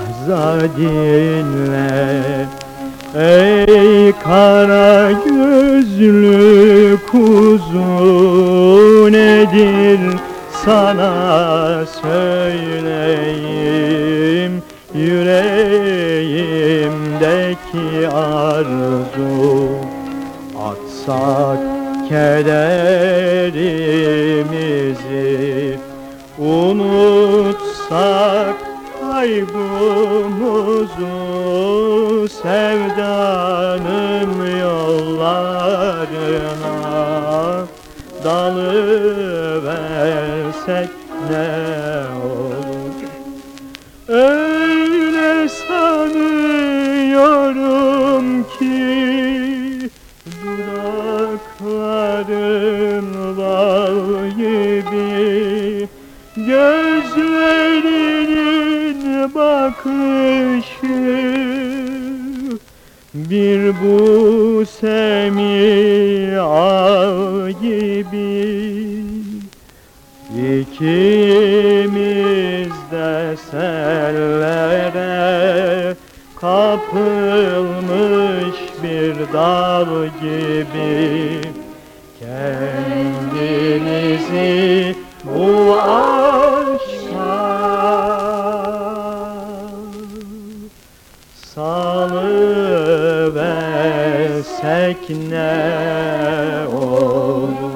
lahza dinle Ey kara gözlü kuzu nedir sana söyleyeyim? Yüreğimdeki arzu Atsak kederimizi Unutsak kaybımızı Sevdanın yollarına Dalıversek ne bakışı Bir bu semi al gibi. İkimiz de sellere kapılmış bir dal gibi. Kendimizi bu aşka salıversek ne olur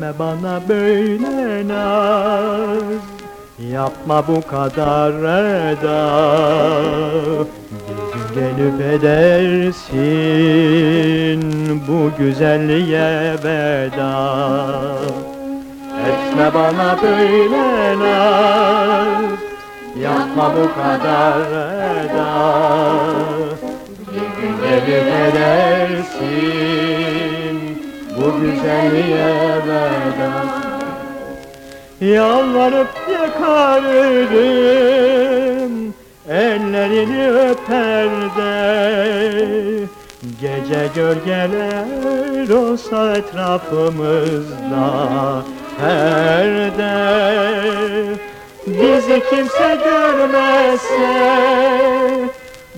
Etme bana böyle naz. Yapma bu kadar eda Bir gün gelip edersin Bu güzelliğe veda. Etme bana böyle naz. Yapma bu kadar eda Bir gün gelip edersin güzelliğe veda. Yalvarıp yakarırım Ellerini öper de. Gece gölgeler olsa etrafımızda Perde Bizi kimse görmezse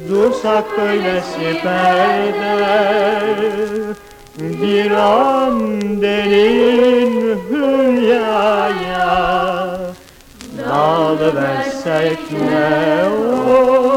Dursak böyle siperde Bir an derin hülyaya Dağılıversek ne olur